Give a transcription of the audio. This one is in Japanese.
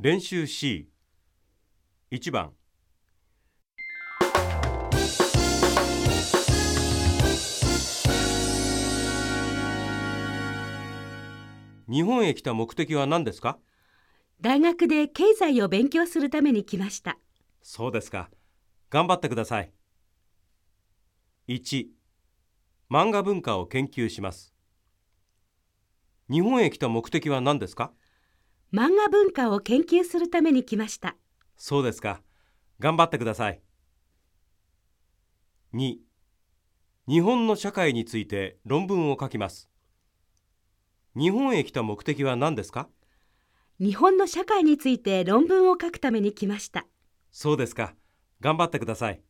練習 C1 番。日本へ来た目的は何ですか？大学で経済を勉強するために来ました。そうですか。頑張ってください。1漫画文化を研究します。日本へ来た目的は何ですか？漫画文化を研究するために来ました。そうですか。頑張ってください。2日本の社会について論文を書きます。日本へ来た目的は何ですか？日本の社会について論文を書くために来ました。そうですか。頑張ってください